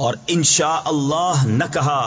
اور انشاء اللہ نہ کہا